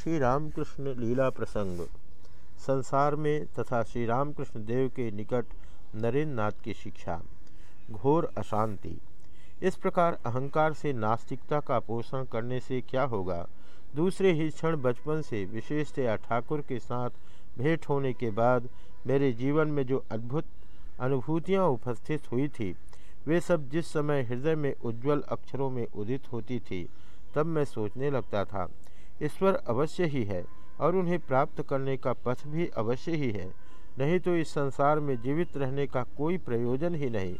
श्री रामकृष्ण लीला प्रसंग। संसार में तथा श्री रामकृष्ण देव के निकट नरेंद्र नाथ की शिक्षा। घोर अशांति। इस प्रकार अहंकार से नास्तिकता का पोषण करने से क्या होगा? दूसरे ही क्षण बचपन से विशेषतया ठाकुर के साथ भेंट होने के बाद मेरे जीवन में जो अद्भुत अनुभूतियाँ उपस्थित हुई थी, वे सब जिस समय हृदय में उज्जवल अक्षरों में उदित होती थी, तब मैं सोचने लगता था ईश्वर अवश्य ही है और उन्हें प्राप्त करने का पथ भी अवश्य ही है। नहीं तो इस संसार में जीवित रहने का कोई प्रयोजन ही नहीं।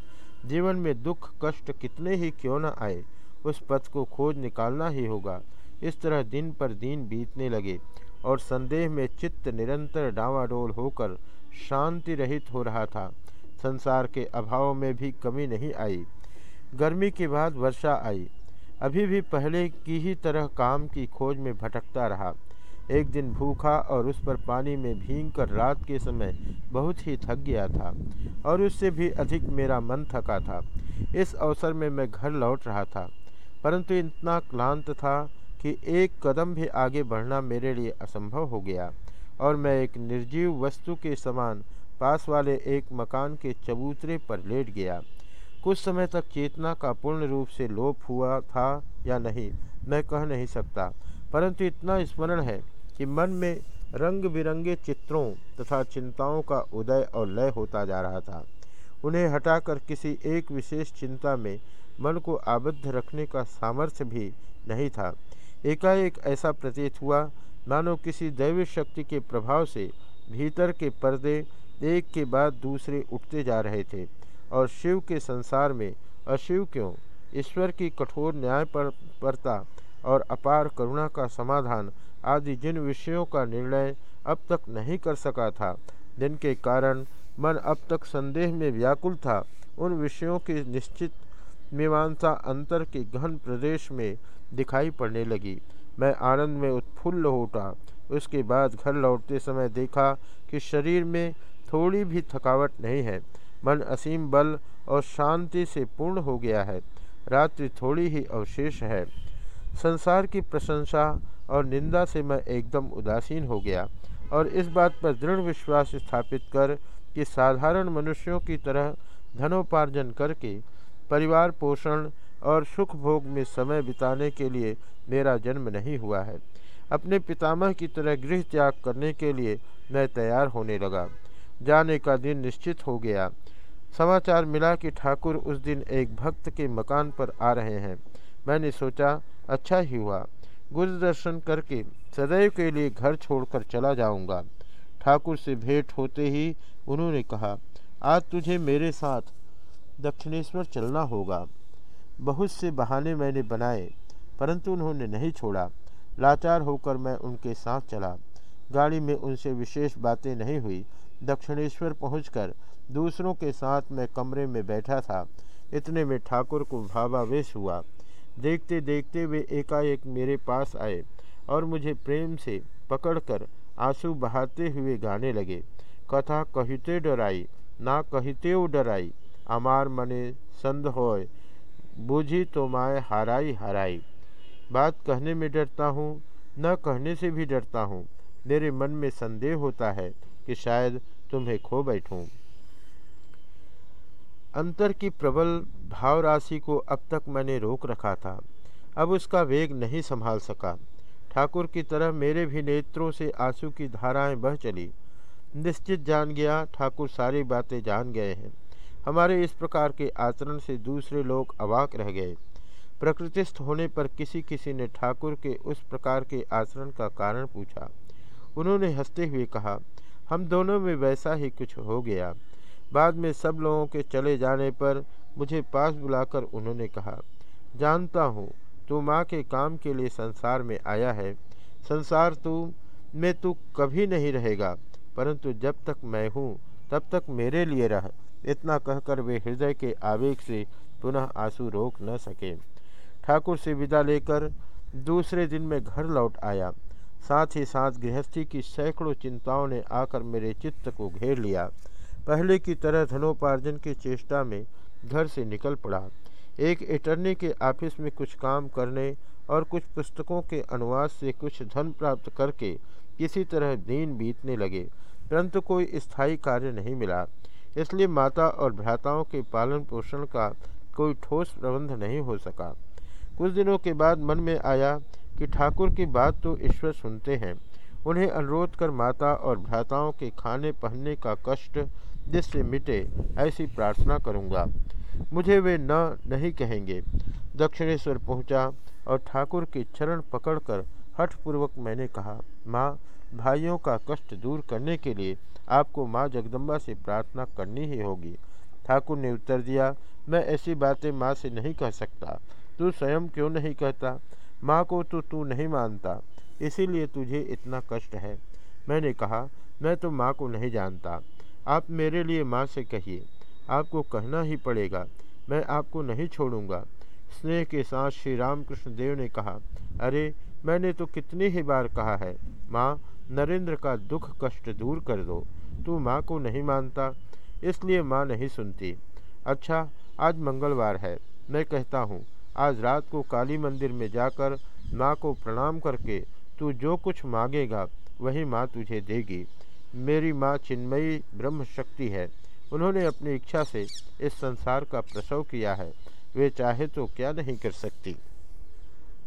जीवन में दुख, कष्ट कितने ही क्यों न आए, उस पथ को खोज निकालना ही होगा। इस तरह दिन पर दिन बीतने लगे और संदेह में चित्त निरंतर डावाडोल होकर शांति रहित हो रहा था। संसार के अभाव में भी कमी नहीं आई। गर्मी के बाद वर्षा आई। अभी भी पहले की ही तरह काम की खोज में भटकता रहा। एक दिन भूखा और उस पर पानी में भींग कर रात के समय बहुत ही थक गया था और उससे भी अधिक मेरा मन थका था। इस अवसर में मैं घर लौट रहा था, परंतु इतना क्लांत था कि एक कदम भी आगे बढ़ना मेरे लिए असंभव हो गया और मैं एक निर्जीव वस्तु के समान पास वाले एक मकान के चबूतरे पर लेट गया। कुछ समय तक चेतना का पूर्ण रूप से लोप हुआ था या नहीं, मैं कह नहीं सकता। परंतु इतना स्मरण है कि मन में रंग बिरंगे चित्रों तथा चिंताओं का उदय और लय होता जा रहा था। उन्हें हटाकर किसी एक विशेष चिंता में मन को आबद्ध रखने का सामर्थ्य भी नहीं था। एकाएक ऐसा प्रतीत हुआ, मानो किसी दैवी शक्ति के प्रभाव से भीतर के पर्दे एक के बाद दूसरे उठते जा रहे थे। और शिव के संसार में अशिव क्यों? ईश्वर की कठोर न्याय पर, परता और अपार करुणा का समाधान आदि जिन विषयों का निर्णय अब तक नहीं कर सका था, जिनके कारण मन अब तक संदेह में व्याकुल था, उन विषयों की निश्चित मीमांसा अंतर के गहन प्रदेश में दिखाई पड़ने लगी। मैं आनंद में उत्फुल्ल हो उठा उसके बाद घर लौटते समय देखा कि शरीर में थोड़ी भी थकावट नहीं है। मन असीम बल और शांति से पूर्ण हो गया है। रात्रि थोड़ी ही अवशेष है। संसार की प्रशंसा और निंदा से मैं एकदम उदासीन हो गया और इस बात पर दृढ़ विश्वास स्थापित कर कि साधारण मनुष्यों की तरह धनोपार्जन करके परिवार पोषण और सुख भोग में समय बिताने के लिए मेरा जन्म नहीं हुआ है। अपने पितामह की तरह गृह त्याग करने के लिए मैं तैयार होने लगा। जाने का दिन निश्चित हो गया। समाचार मिला कि ठाकुर उस दिन एक भक्त के मकान पर आ रहे हैं। मैंने सोचा अच्छा ही हुआ। गुरु दर्शन करके सदैव के लिए घर छोड़कर चला जाऊँगा। ठाकुर से भेंट होते ही उन्होंने कहा, आज तुझे मेरे साथ दक्षिणेश्वर चलना होगा। बहुत से बहाने मैंने बनाए, परंतु उन्होंने नहीं छोड़ा। लाचार होकर मैं उनके साथ चला। गाड़ी में उनसे विशेष बातें नहीं हुई। दक्षिणेश्वर पहुंचकर दूसरों के साथ मैं कमरे में बैठा था। इतने में ठाकुर को भावावेश हुआ। देखते देखते वे एकाएक मेरे पास आए और मुझे प्रेम से पकड़कर आँसू बहाते हुए गाने लगे। कथा कहते डराई, ना कहते वो डराई। अमार मने संद होय बूझी तो माए हाराई हाराई। बात कहने में डरता हूँ, न कहने से भी डरता हूँ। मेरे मन में संदेह होता है कि शायद तुम्हें खो बैठूं। अंतर की प्रबल भाव राशि को अब तक मैंने रोक रखा था। अब उसका वेग नहीं संभाल सका। ठाकुर की तरह मेरे भी नेत्रों से आँसू की धाराएँ बह चली। निश्चित जान गया, ठाकुर सारी बातें जान गए हैं। हमारे इस प्रकार के आचरण से दूसरे लोग अवाक रह गए। प्रकृतिस्थ होने पर किसी किसी ने ठाकुर के उस प्रकार के आचरण का कारण पूछा। उन्होंने हँसते हुए कहा, हम दोनों में वैसा ही कुछ हो गया। बाद में सब लोगों के चले जाने पर मुझे पास बुलाकर उन्होंने कहा, जानता हूँ, तू माँ के काम के लिए संसार में आया है। संसार तू, में तू कभी नहीं रहेगा, परंतु जब तक मैं हूँ, तब तक मेरे लिए रह। इतना कहकर वे हृदय के आवेग से पुनः आँसू रोक न सके। ठाकुर से विदा लेकर दूसरे दिन में घर लौट आया। साथ ही साथ गृहस्थी की सैकड़ों चिंताओं ने आकर मेरे चित्त को घेर लिया। पहले की तरह धनोपार्जन की चेष्टा में घर से निकल पड़ा। एक एटर्नी के ऑफ़िस में कुछ काम करने और कुछ पुस्तकों के अनुवाद से कुछ धन प्राप्त करके किसी तरह दिन बीतने लगे। परंतु कोई स्थायी कार्य नहीं मिला। इसलिए माता और भ्राताओं के पालन पोषण का कोई ठोस प्रबंध नहीं हो सका। कुछ दिनों के बाद मन में आया कि ठाकुर की बात तो ईश्वर सुनते हैं। उन्हें अनुरोध कर माता और भ्राताओं के खाने पहनने का कष्ट जिससे मिटे, ऐसी प्रार्थना करूँगा। मुझे वे न, नहीं कहेंगे। दक्षिणेश्वर पहुँचा और ठाकुर के चरण पकड़कर हठपूर्वक मैंने कहा, माँ, भाइयों का कष्ट दूर करने के लिए आपको माँ जगदम्बा से प्रार्थना करनी ही होगी। ठाकुर ने उत्तर दिया, मैं ऐसी बातें माँ से नहीं कह सकता। तू स्वयं क्यों नहीं कहता? माँ को तो तू नहीं मानता, इसीलिए तुझे इतना कष्ट है। मैंने कहा, मैं तो माँ को नहीं जानता। आप मेरे लिए माँ से कहिए। आपको कहना ही पड़ेगा, मैं आपको नहीं छोड़ूँगा। स्नेह के साथ श्री रामकृष्ण देव ने कहा, अरे, मैंने तो कितनी ही बार कहा है, माँ, नरेंद्र का दुख कष्ट दूर कर दो। तू माँ को नहीं मानता, इसलिए माँ नहीं सुनती। अच्छा आज मंगलवार है, मैं कहता हूँ, आज रात को काली मंदिर में जाकर माँ को प्रणाम करके तू जो कुछ मांगेगा, वही माँ तुझे देगी। मेरी माँ चिन्मयी ब्रह्म शक्ति है। उन्होंने अपनी इच्छा से इस संसार का प्रसव किया है। वे चाहे तो क्या नहीं कर सकती।